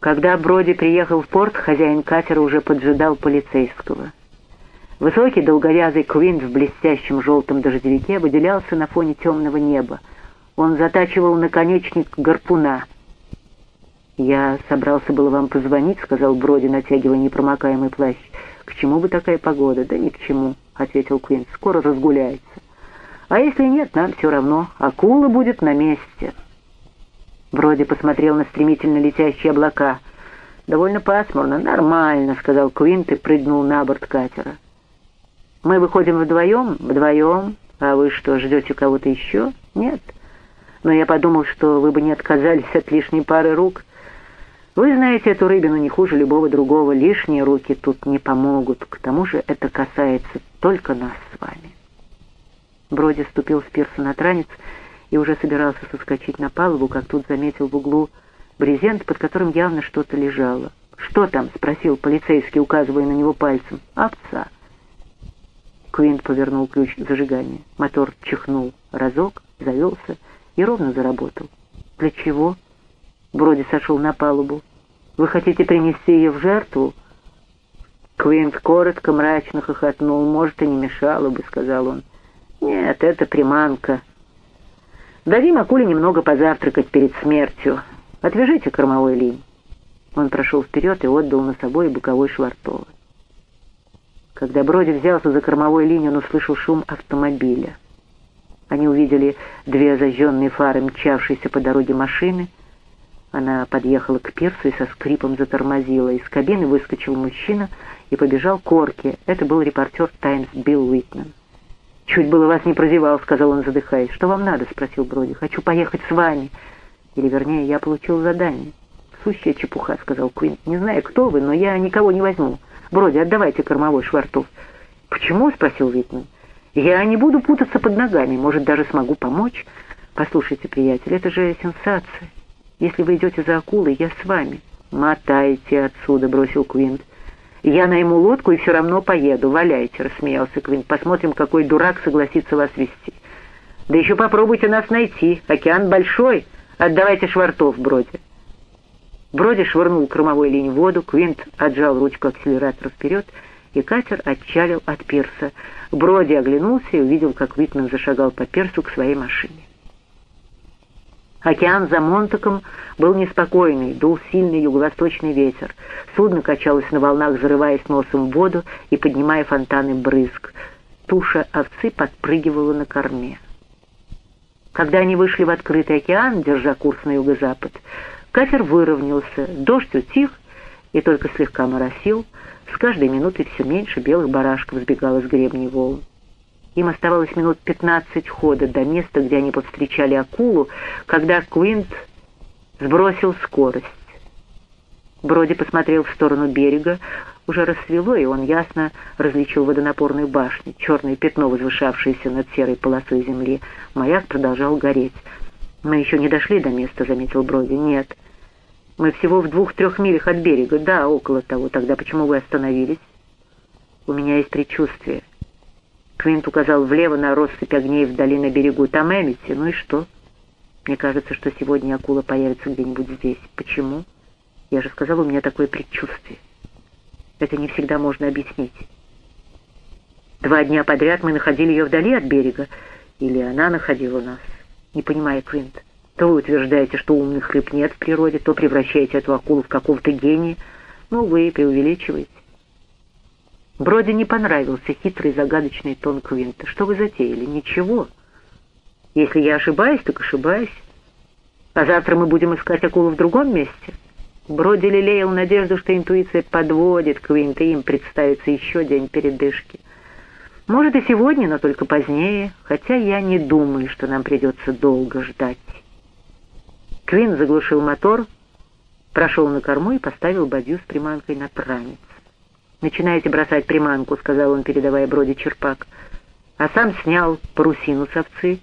Когда Броди приехал в порт, хозяин катера уже поджидал полицейского. Высокий долговязый Квинт в блестящем желтом дождевике выделялся на фоне темного неба. Он затачивал наконечник гарпуна. «Я собрался было вам позвонить», — сказал Броди, натягивая непромокаемый плащ. «К чему бы такая погода?» «Да ни к чему», — ответил Квинт. «Скоро разгуляется». «А если нет, нам все равно. Акула будет на месте». Броди посмотрел на стремительно летящие облака. «Довольно пасмурно. Нормально», — сказал Квинт и прыгнул на борт катера. «Мы выходим вдвоем?» «Вдвоем. А вы что, ждете кого-то еще?» «Нет. Но я подумал, что вы бы не отказались от лишней пары рук. Вы знаете эту рыбину не хуже любого другого. Лишние руки тут не помогут. К тому же это касается только нас с вами». Броди ступил с пирса на транец и уже собирался соскочить на палубу, как тут заметил в углу брезент, под которым явно что-то лежало. «Что там?» — спросил полицейский, указывая на него пальцем. «Овца». Квинт повернул ключ зажигания. Мотор чихнул разок, завелся и ровно заработал. «Для чего?» Броди сошел на палубу. «Вы хотите принести ее в жертву?» Квинт коротко, мрачно хохотнул. «Может, и не мешало бы», — сказал он. «Нет, это приманка. Дадим акуле немного позавтракать перед смертью. Отвяжите кормовой линь». Он прошел вперед и отдал на собой боковой швартовый. Когда Броди взялся за кормовой линию, он услышал шум автомобиля. Они увидели две зажженные фары, мчавшиеся по дороге машины. Она подъехала к пирсу и со скрипом затормозила. Из кабины выскочил мужчина и побежал к орке. Это был репортер «Таймс» Билл Уитмен. «Чуть было вас не прозевал», — сказал он, задыхаясь. «Что вам надо?» — спросил Броди. «Хочу поехать с вами». Или, вернее, я получил задание. «Сущая чепуха», — сказал Квинт. «Не знаю, кто вы, но я никого не возьму. Броди, отдавайте кормовой швартов». «Почему?» — спросил Витман. «Я не буду путаться под ногами. Может, даже смогу помочь?» «Послушайте, приятель, это же сенсация. Если вы идете за акулой, я с вами». «Мотайте отсюда», — бросил Квинт. «Я найму лодку и все равно поеду. Валяйте», — рассмеялся Квинт. «Посмотрим, какой дурак согласится вас вести». «Да еще попробуйте нас найти. Океан большой. Отдавайте швартов, Броди». Броди швырнул кормовой линь в воду, Квинт отжал ручку акселератора вперед, и катер отчалил от пирса. Броди оглянулся и увидел, как Витман зашагал по пирсу к своей машине. Океан за Монтаком был неспокойный, дул сильный юго-восточный ветер. Судно качалось на волнах, зарываясь носом в воду и поднимая фонтаны брызг. Туша овцы подпрыгивала на корме. Когда они вышли в открытый океан, держа курс на юго-запад, катер выровнялся, дождь утих и только слегка моросил, с каждой минутой все меньше белых барашков сбегало с гребней волн. Им оставалось минут пятнадцать хода до места, где они повстречали акулу, когда Квинт сбросил скорость. Броди посмотрел в сторону берега. Уже рассвело, и он ясно различил водонапорную башню, черное пятно, возвышавшееся над серой полосой земли. Маяк продолжал гореть. «Мы еще не дошли до места», — заметил Броди. «Нет. Мы всего в двух-трех милях от берега. Да, около того. Тогда почему вы остановились?» «У меня есть предчувствие». Квинт указал влево на россыпь огней вдали на берегу. «Там Эмити. Ну и что?» «Мне кажется, что сегодня акула появится где-нибудь здесь. Почему?» «Я же сказал, у меня такое предчувствие. Это не всегда можно объяснить. Два дня подряд мы находили ее вдали от берега, или она находила нас. Не понимаю, Квинт. То вы утверждаете, что умных рыб нет в природе, то превращаете эту акулу в какого-то гения. Ну, вы преувеличиваете. Броди не понравился хитрый загадочный тон Квинта. Что вы затеяли? Ничего. Если я ошибаюсь, так ошибаюсь. А завтра мы будем искать акулу в другом месте. Броди лелеял надежду, что интуиция подводит Квинта, и им представится еще день передышки. Может и сегодня, но только позднее, хотя я не думаю, что нам придется долго ждать. Квин заглушил мотор, прошел на корму и поставил бадью с приманкой на пранец. «Начинаете бросать приманку», — сказал он, передавая Броди черпак. А сам снял парусину с овцы,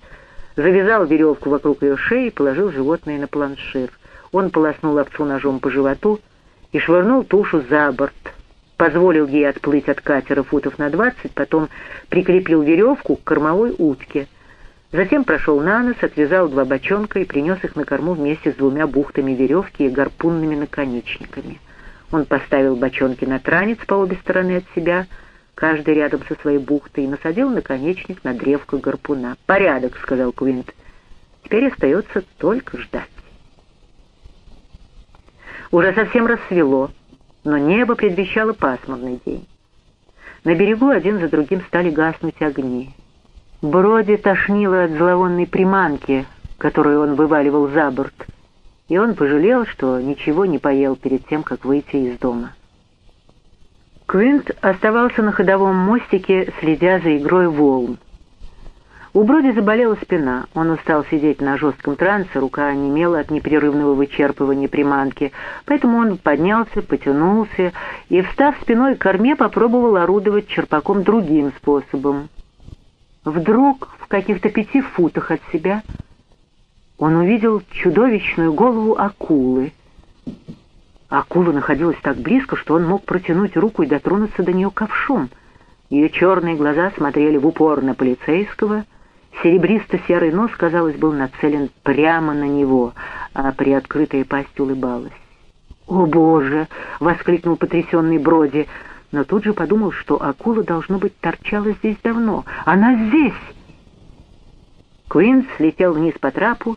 завязал веревку вокруг ее шеи и положил животное на планшир. Он полоснул овцу ножом по животу и швырнул тушу за борт, позволил ей отплыть от катера футов на двадцать, потом прикрепил веревку к кормовой утке. Затем прошел на нос, отвязал два бочонка и принес их на корму вместе с двумя бухтами веревки и гарпунными наконечниками. Он поставил бочонки на транец по обе стороны от себя, каждый рядом со своей бухтой, и насадил наконечник на древко гарпуна. «Порядок», — сказал Квинт. «Теперь остается только ждать». Уже совсем рассвело, но небо предвещало пасмурный день. На берегу один за другим стали гаснуть огни. Броди тошнило от зловонной приманки, которую он вываливал за борт, и он пожалел, что ничего не поел перед тем, как выйти из дома. Квинт оставался на ходовом мостике, следя за игрой волн. У Броди заболела спина, он устал сидеть на жестком трансе, рука онемела от непрерывного вычерпывания приманки, поэтому он поднялся, потянулся и, встав спиной к корме, попробовал орудовать черпаком другим способом. Вдруг, в каких-то пяти футах от себя, он увидел чудовищную голову акулы. Акула находилась так близко, что он мог протянуть руку и дотронуться до нее ковшом. Ее черные глаза смотрели в упор на полицейского, серебристо-серый нос, казалось, был нацелен прямо на него, а приоткрытая пасть улыбалась. «О, Боже!» — воскликнул потрясенный Броди — но тут же подумал, что акула, должно быть, торчала здесь давно. Она здесь! Куинс слетел вниз по трапу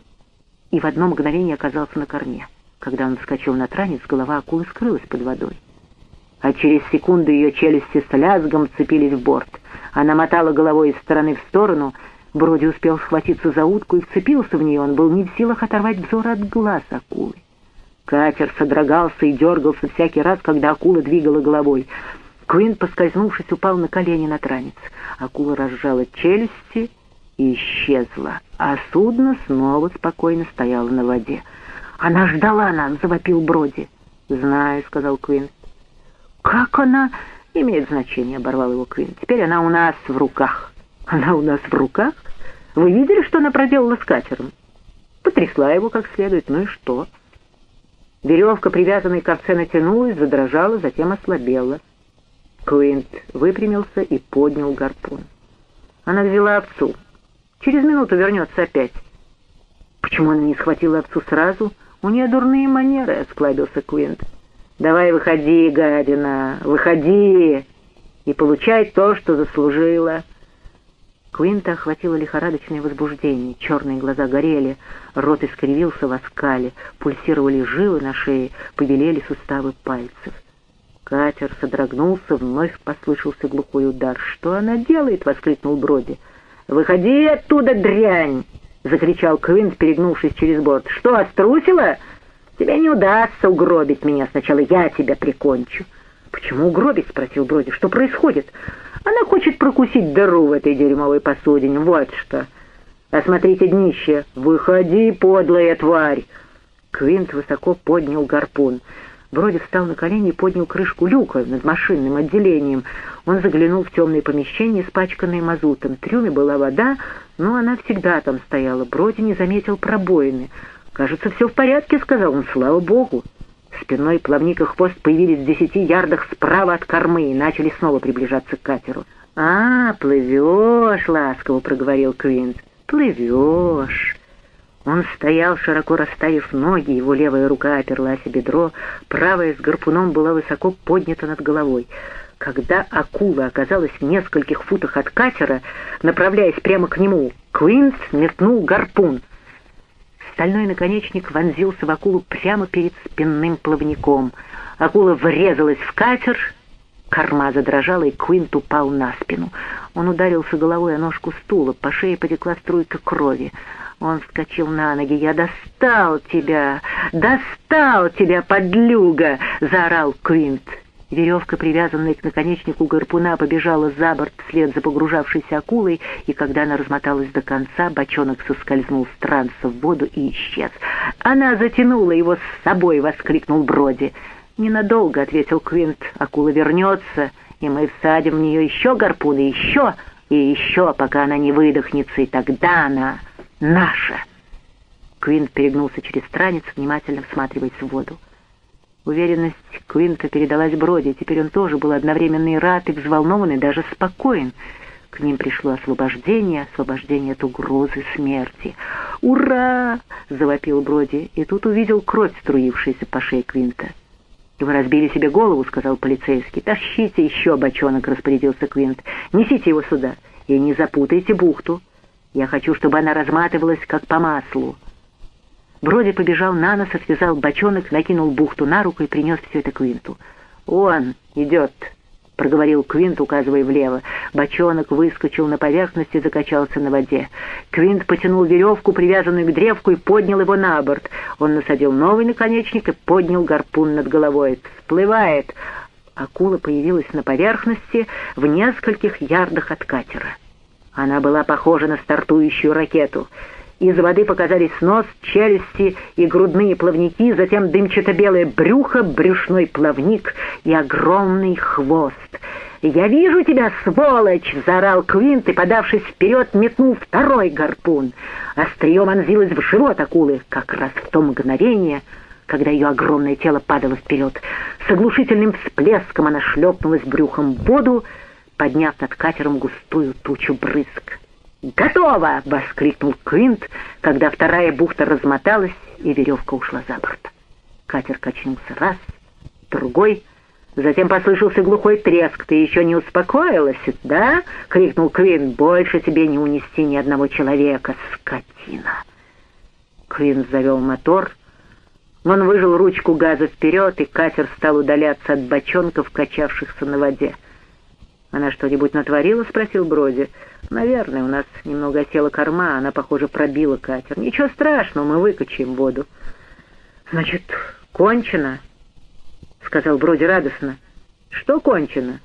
и в одно мгновение оказался на корме. Когда он вскочил на транец, голова акулы скрылась под водой. А через секунду ее челюсти с лязгом вцепились в борт. Она мотала головой из стороны в сторону. Броди успел схватиться за утку и вцепился в нее. Он был не в силах оторвать взор от глаз акулы. Катер содрогался и дергался всякий раз, когда акула двигала головой. Квин, поскользнувшись, упал на колени на транец. Акула разжала челюсти и исчезла, а судно снова спокойно стояло на воде. «Она ждала нас!» — завопил Броди. «Знаю», — сказал Квин. «Как она?» — имеет значение, — оборвал его Квин. «Теперь она у нас в руках». «Она у нас в руках? Вы видели, что она проделала с катером?» Потрясла его как следует, ну и что? Веревка, привязанная к овце, натянулась, задрожала, затем ослабела. Куинт выпрямился и поднял гарпун. Она взяла овцу. Через минуту вернется опять. Почему она не схватила овцу сразу? У нее дурные манеры, — осклабился Куинт. Давай выходи, гадина, выходи и получай то, что заслужила. Куинта охватило лихорадочное возбуждение, черные глаза горели, рот искривился в оскале, пульсировали жилы на шее, побелели суставы пальцев. Катер содрогнулся, вновь послышался глухой удар. «Что она делает?» — воскликнул Броди. «Выходи оттуда, дрянь!» — закричал Квинт, перегнувшись через борт. «Что, острусила? Тебе не удастся угробить меня. Сначала я тебя прикончу». «Почему угробить?» — спросил Броди. «Что происходит?» «Она хочет прокусить дыру в этой дерьмовой посудине. Вот что!» «Осмотрите днище! Выходи, подлая тварь!» Квинт высоко поднял гарпун. Броди встал на колени и поднял крышку люка над машинным отделением. Он заглянул в темное помещение, испачканное мазутом. В трюме была вода, но она всегда там стояла. Броди не заметил пробоины. «Кажется, все в порядке», — сказал он, — «слава богу». Спиной плавник и хвост появились в десяти ярдах справа от кормы и начали снова приближаться к катеру. «А, плывешь», — ласково проговорил Квинт. «Плывешь». Он стоял, широко расставив ноги, его левая рука оперлась о бедро, правая с гарпуном была высоко поднята над головой. Когда акула оказалась в нескольких футах от катера, направляясь прямо к нему, Квинс метнул гарпун. Стальной наконечник вонзился в акулу прямо перед спинным плавником. Акула врезалась в катер, корма задрожала, и Квинт упал на спину. Он ударился головой о ножку стула, по шее потекла струйка крови. Он вскочил на ноги. «Я достал тебя! Достал тебя, подлюга!» — заорал Квинт. Веревка, привязанная к наконечнику гарпуна, побежала за борт вслед за погружавшейся акулой, и когда она размоталась до конца, бочонок соскользнул с транса в воду и исчез. «Она затянула его с собой!» — воскликнул Броди. «Ненадолго», — ответил Квинт. «Акула вернется, и мы всадим в нее еще гарпуны, еще и еще, пока она не выдохнется, и тогда она...» наша!» Квинт перегнулся через странец, внимательно всматриваясь в воду. Уверенность Квинта передалась Броди, теперь он тоже был одновременно и рад, и взволнован, и даже спокоен. К ним пришло освобождение, освобождение от угрозы смерти. «Ура!» — завопил Броди, и тут увидел кровь, струившуюся по шее Квинта. «Вы разбили себе голову», — сказал полицейский. «Тащите еще бочонок», — распорядился Квинт. «Несите его сюда и не запутайте бухту. Я хочу, чтобы она разматывалась, как по маслу». Броди побежал на нос, отвязал бочонок, накинул бухту на руку и принес все это Квинту. «Он идет», — проговорил Квинт, указывая влево. Бочонок выскочил на поверхность и закачался на воде. Квинт потянул веревку, привязанную к древку, и поднял его на борт. Он насадил новый наконечник и поднял гарпун над головой. «Всплывает!» Акула появилась на поверхности в нескольких ярдах от катера. Она была похожа на стартующую ракету — из воды показались нос, челюсти и грудные плавники, затем дымчато-белое брюхо, брюшной плавник и огромный хвост. «Я вижу тебя, сволочь!» — заорал Квинт и, подавшись вперед, метнул второй гарпун. Острие вонзилось в живот акулы, как раз в то мгновение, когда ее огромное тело падало вперед. С оглушительным всплеском она шлепнулась брюхом в воду, подняв над катером густую тучу брызг. «Готово!» — воскликнул Квинт, когда вторая бухта размоталась и веревка ушла за борт. Катер качнулся раз, другой, затем послышался глухой треск. «Ты еще не успокоилась, да?» — крикнул Квинт. «Больше тебе не унести ни одного человека, скотина!» Квинт завел мотор. Он выжил ручку газа вперед, и катер стал удаляться от бочонков, качавшихся на воде. «Она что-нибудь натворила?» — спросил Броди. «Наверное, у нас немного осела корма, она, похоже, пробила катер. Ничего страшного, мы выкачаем воду». «Значит, кончено?» — сказал Броди радостно. «Что кончено?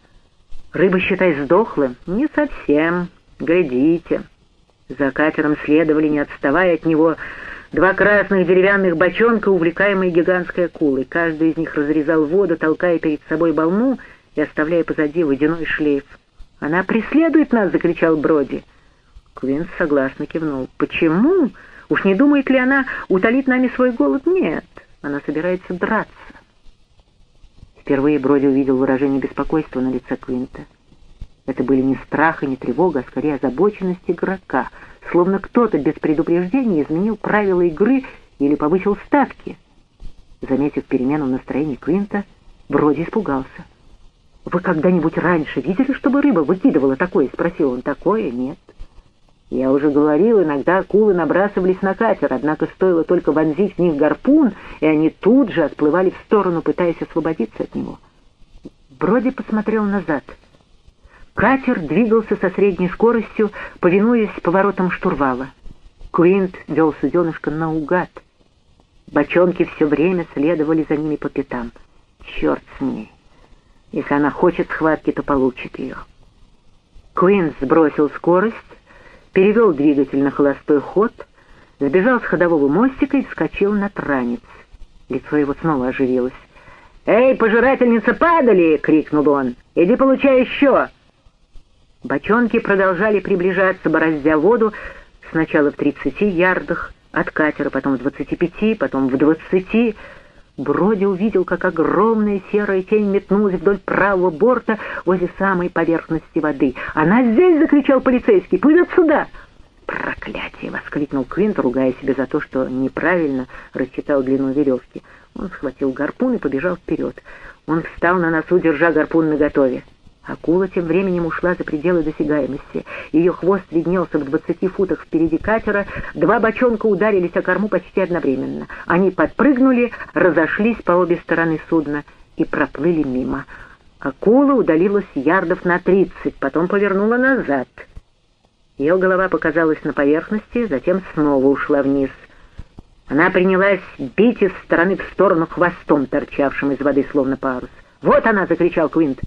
Рыба, считай, сдохла?» «Не совсем. Глядите». За катером следовали, не отставая от него, два красных деревянных бочонка, увлекаемые гигантской акулой. Каждый из них разрезал воду, толкая перед собой волну и оставляя позади водяной шлейф. «Она преследует нас!» — закричал Броди. Квинс согласно кивнул. «Почему? Уж не думает ли она утолить нами свой голод? Нет, она собирается драться». Впервые Броди увидел выражение беспокойства на лице Квинта. Это были не страх и не тревога, а скорее озабоченность игрока, словно кто-то без предупреждения изменил правила игры или повысил ставки. Заметив перемену в настроении Квинта, Броди испугался. «Вы когда-нибудь раньше видели, чтобы рыба выкидывала такое?» — спросил он. «Такое нет». Я уже говорил, иногда акулы набрасывались на катер, однако стоило только вонзить в них гарпун, и они тут же отплывали в сторону, пытаясь освободиться от него. Броди посмотрел назад. Катер двигался со средней скоростью, повинуясь поворотам штурвала. Куинт вел суденышко наугад. Бочонки все время следовали за ними по пятам. Черт с ней! Если она хочет схватки, то получит ее. Куин сбросил скорость, перевел двигатель на холостой ход, сбежал с ходового мостика и вскочил на транец. Лицо его снова оживилось. «Эй, пожирательница, падали!» — крикнул он. «Иди получай еще!» Бочонки продолжали приближаться, бороздя воду, сначала в тридцати ярдах от катера, потом в двадцати пяти, потом в двадцати. Броди увидел, как огромная серая тень метнулась вдоль правого борта возле самой поверхности воды. «Она здесь!» — закричал полицейский. «Плывет сюда!» «Проклятие!» — воскликнул Квинт, ругая себя за то, что неправильно рассчитал длину веревки. Он схватил гарпун и побежал вперед. Он встал на носу, держа гарпун наготове. Акула тем временем ушла за пределы досягаемости. Ее хвост виднелся в двадцати футах впереди катера. Два бочонка ударились о корму почти одновременно. Они подпрыгнули, разошлись по обе стороны судна и проплыли мимо. Акула удалилась ярдов на тридцать, потом повернула назад. Ее голова показалась на поверхности, затем снова ушла вниз. Она принялась бить из стороны в сторону хвостом, торчавшим из воды словно парус. «Вот она!» — закричал Квинт.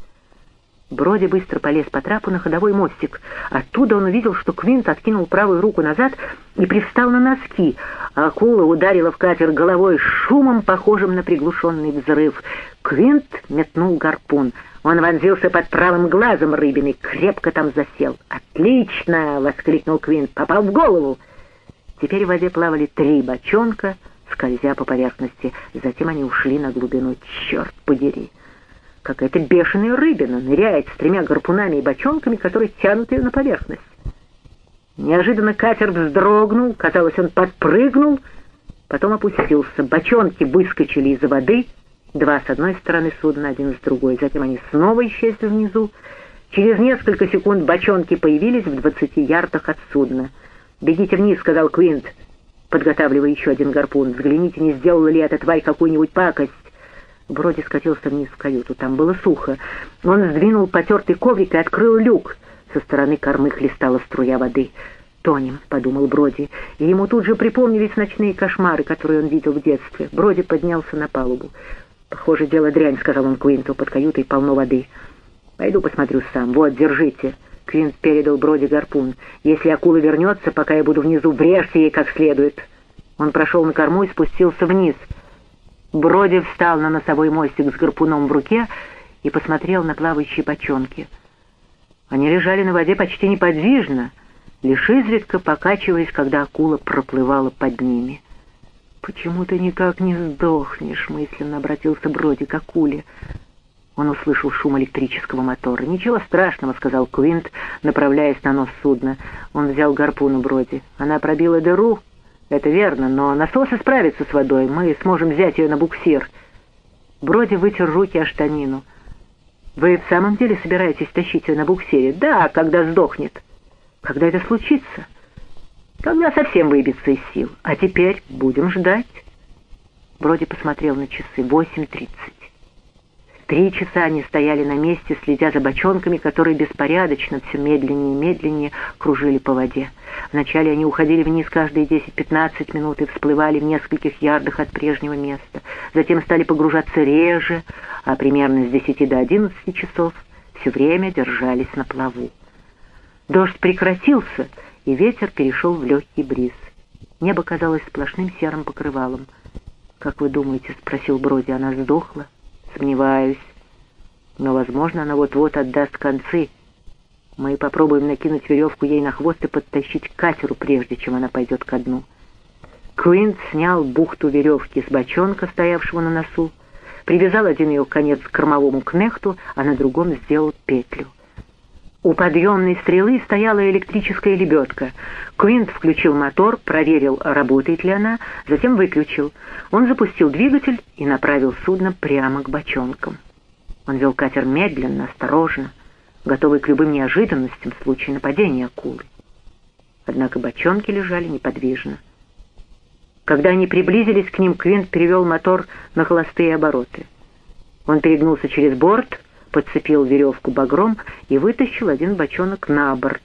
Броди быстро полез по трапу на ходовой мостик. Оттуда он увидел, что Квинт откинул правую руку назад и привстал на носки. акула ударила в катер головой шумом, похожим на приглушенный взрыв. Квинт метнул гарпун. Он вонзился под правым глазом рыбины, крепко там засел. «Отлично!» — воскликнул Квинт. «Попал в голову!» Теперь в воде плавали три бочонка, скользя по поверхности. Затем они ушли на глубину. «Черт подери!» Какая-то бешеная рыбина ныряет с тремя гарпунами и бочонками, которые тянут ее на поверхность. Неожиданно катер вздрогнул, казалось, он подпрыгнул, потом опустился. Бочонки выскочили из воды, два с одной стороны судна, один с другой. Затем они снова исчезли внизу. Через несколько секунд бочонки появились в двадцати ярдах от судна. «Бегите вниз», — сказал Квинт, подготавливая еще один гарпун. «Взгляните, не сделала ли эта тварь какую-нибудь пакость». Броди скатился вниз в каюту. Там было сухо. Он сдвинул потертый коврик и открыл люк. Со стороны кормы хлестала струя воды. «Тонем», — подумал Броди, и ему тут же припомнились ночные кошмары, которые он видел в детстве. Броди поднялся на палубу. «Похоже, дело дрянь», — сказал он Квинту, — «под каютой полно воды». «Пойду посмотрю сам. Вот, держите». Квинт передал Броди гарпун. «Если акула вернется, пока я буду внизу, врежьте ей как следует». Он прошел на корму и спустился вниз — Броди встал на носовой мостик с гарпуном в руке и посмотрел на плавающие бочонки. Они лежали на воде почти неподвижно, лишь изредка покачиваясь, когда акула проплывала под ними. «Почему ты никак не сдохнешь?» — мысленно обратился Броди к акуле. Он услышал шум электрического мотора. «Ничего страшного», — сказал Квинт, направляясь на нос судна. Он взял гарпун у Броди. «Она пробила дыру, «Это верно, но насосы справятся с водой. Мы сможем взять ее на буксир». Броди вытер руки о штанину. «Вы в самом деле собираетесь тащить ее на буксире?» «Да, когда сдохнет». «Когда это случится?» «Когда совсем выбьется из сил. А теперь будем ждать». Броди посмотрел на часы. «Восемь тридцать». Три часа они стояли на месте, следя за бочонками, которые беспорядочно, все медленнее и медленнее кружили по воде. Вначале они уходили вниз каждые 10-15 минут и всплывали в нескольких ярдах от прежнего места. Затем стали погружаться реже, а примерно с 10 до 11 часов все время держались на плаву. Дождь прекратился, и ветер перешел в легкий бриз. Небо казалось сплошным серым покрывалом. «Как вы думаете?» — спросил Броди. «Она сдохла?» Сомневаюсь. Но, возможно, она вот-вот отдаст концы. Мы попробуем накинуть веревку ей на хвост и подтащить к катеру, прежде чем она пойдет ко дну. Квинт снял бухту веревки с бочонка, стоявшего на носу, привязал один ее конец к кормовому кнехту, а на другом сделал петлю. У подъемной стрелы стояла электрическая лебедка. Квинт включил мотор, проверил, работает ли она, затем выключил. Он запустил двигатель и направил судно прямо к бочонкам. Он вел катер медленно, осторожно, готовый к любым неожиданностям в случае нападения акулы. Однако бочонки лежали неподвижно. Когда они приблизились к ним, Квинт перевел мотор на холостые обороты. Он перегнулся через борт — подцепил веревку багром и вытащил один бочонок на борт.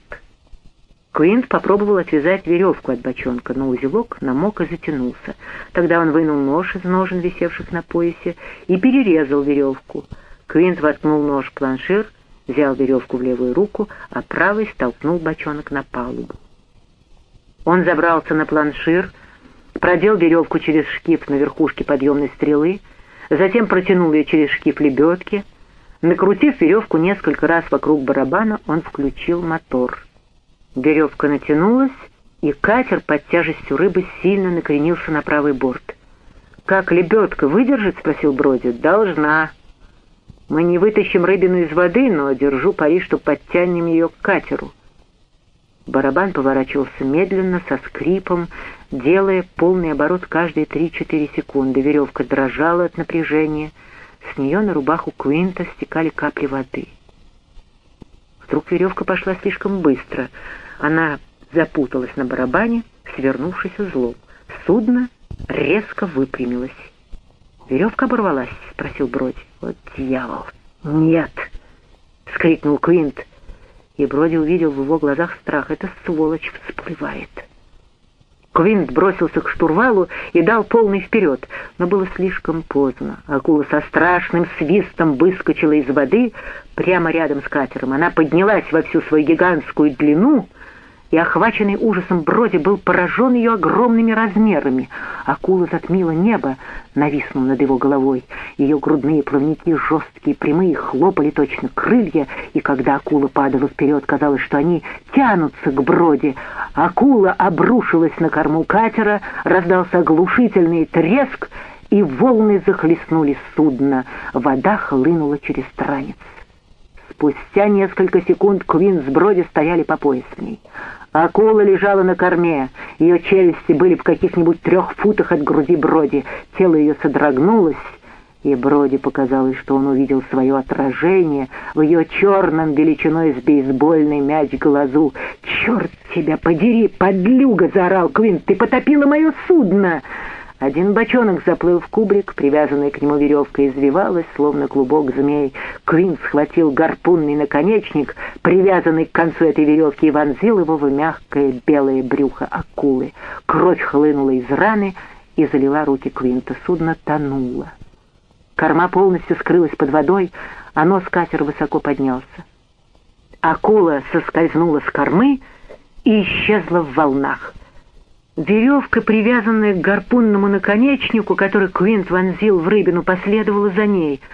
Квинт попробовал отвязать веревку от бочонка, но узелок намок и затянулся. Тогда он вынул нож из ножен, висевших на поясе, и перерезал веревку. Квинт воткнул нож в планшир, взял веревку в левую руку, а правой столкнул бочонок на палубу. Он забрался на планшир, продел веревку через шкив на верхушке подъемной стрелы, затем протянул ее через шкив лебедки — Накрутив веревку несколько раз вокруг барабана, он включил мотор. Веревка натянулась, и катер под тяжестью рыбы сильно накренился на правый борт. «Как лебедка выдержит?» — спросил Броди. «Должна. Мы не вытащим рыбину из воды, но держу пари, что подтянем ее к катеру». Барабан поворачивался медленно, со скрипом, делая полный оборот каждые три-четыре секунды. Веревка дрожала от напряжения — с нее на рубаху Куинта стекали капли воды. Вдруг веревка пошла слишком быстро. Она запуталась на барабане, свернувшись узлом. Судно резко выпрямилось. «Веревка оборвалась?» — спросил Броди. «Вот дьявол!» «Нет!» — скрикнул Квинт. И Броди увидел в его глазах страх. «Эта сволочь всплывает!» Квинт бросился к штурвалу и дал полный вперед, но было слишком поздно. Акула со страшным свистом выскочила из воды прямо рядом с катером. Она поднялась во всю свою гигантскую длину — и, охваченный ужасом Броди, был поражен ее огромными размерами. Акула затмила небо, нависнув над его головой. Ее грудные плавники, жесткие, прямые, хлопали точно крылья, и когда акула падала вперед, казалось, что они тянутся к Броди. Акула обрушилась на корму катера, раздался оглушительный треск, и волны захлестнули судно. Вода хлынула через транец. Спустя несколько секунд Квин с Броди стояли по пояс в ней. Акула лежала на корме, ее челюсти были в каких-нибудь трех футах от груди Броди, тело ее содрогнулось, и Броди показалось, что он увидел свое отражение в ее черном величиной с бейсбольный мяч глазу. «Черт тебя подери, подлюга!» — заорал Квин. «Ты потопила мое судно!» Один бочонок заплыл в кубрик, привязанная к нему веревка извивалась, словно клубок змей. Квин схватил гарпунный наконечник, привязанный к концу этой веревки, и вонзил его в мягкое белое брюхо акулы. Кровь хлынула из раны и залила руки Квинта. Судно тонуло. Корма полностью скрылась под водой, а нос катера высоко поднялся. Акула соскользнула с кормы и исчезла в волнах. Веревка, привязанная к гарпунному наконечнику, который Квинт вонзил в рыбину, последовала за ней —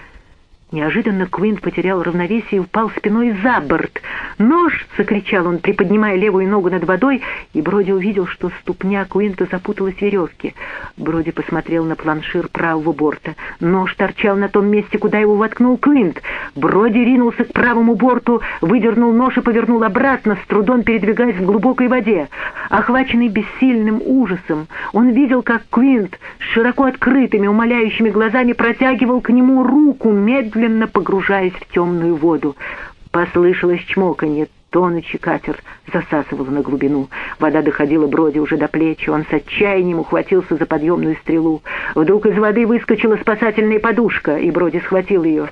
Неожиданно Квинт потерял равновесие и упал спиной за борт. «Нож!» — закричал он, приподнимая левую ногу над водой, и Броди увидел, что ступня Квинта запуталась в веревке. Броди посмотрел на планшир правого борта. Нож торчал на том месте, куда его воткнул Квинт. Броди ринулся к правому борту, выдернул нож и повернул обратно, с трудом передвигаясь в глубокой воде. Охваченный бессильным ужасом, он видел, как Квинт с широко открытыми, умоляющими глазами протягивал к нему руку, медленно, погружаясь в темную воду. Послышалось чмоканье, тонущий катер засасывало на глубину. Вода доходила Броди уже до плеч, он с отчаянием ухватился за подъемную стрелу. Вдруг из воды выскочила спасательная подушка, и Броди схватил ее.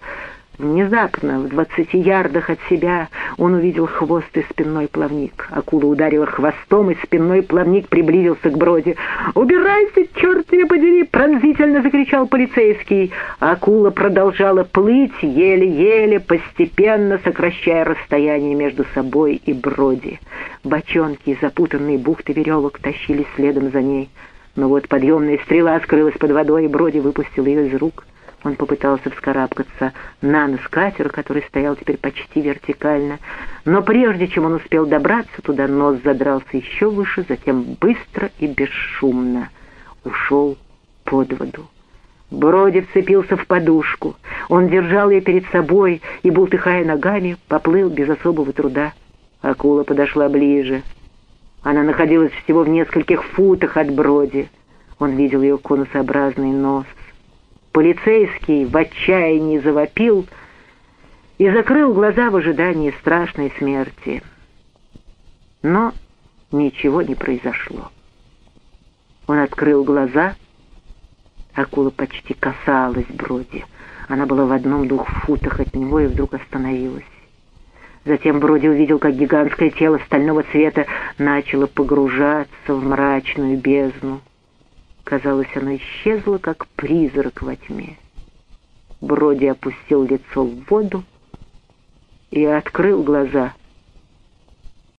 Внезапно, в двадцати ярдах от себя, он увидел хвост и спинной плавник. Акула ударила хвостом, и спинной плавник приблизился к Броди. «Убирайся, черт тебя подери!» — пронзительно закричал полицейский. Акула продолжала плыть, еле-еле, постепенно сокращая расстояние между собой и Броди. Бочонки запутанные бухты веревок тащились следом за ней. Но вот подъемная стрела скрылась под водой, и Броди выпустил ее из рук — он попытался вскарабкаться на нос катера, который стоял теперь почти вертикально, но прежде чем он успел добраться туда, нос задрался еще выше, затем быстро и бесшумно ушел под воду. Броди вцепился в подушку. Он держал ее перед собой и, бултыхая ногами, поплыл без особого труда. Акула подошла ближе. Она находилась всего в нескольких футах от Броди. Он видел ее конусообразный нос. Полицейский в отчаянии завопил и закрыл глаза в ожидании страшной смерти. Но ничего не произошло. Он открыл глаза, акула почти касалась Броди. Она была в одном-двух футах от него и вдруг остановилась. Затем Броди увидел, как гигантское тело стального цвета начало погружаться в мрачную бездну. Казалось, она исчезла, как призрак во тьме. Броди опустил лицо в воду и открыл глаза —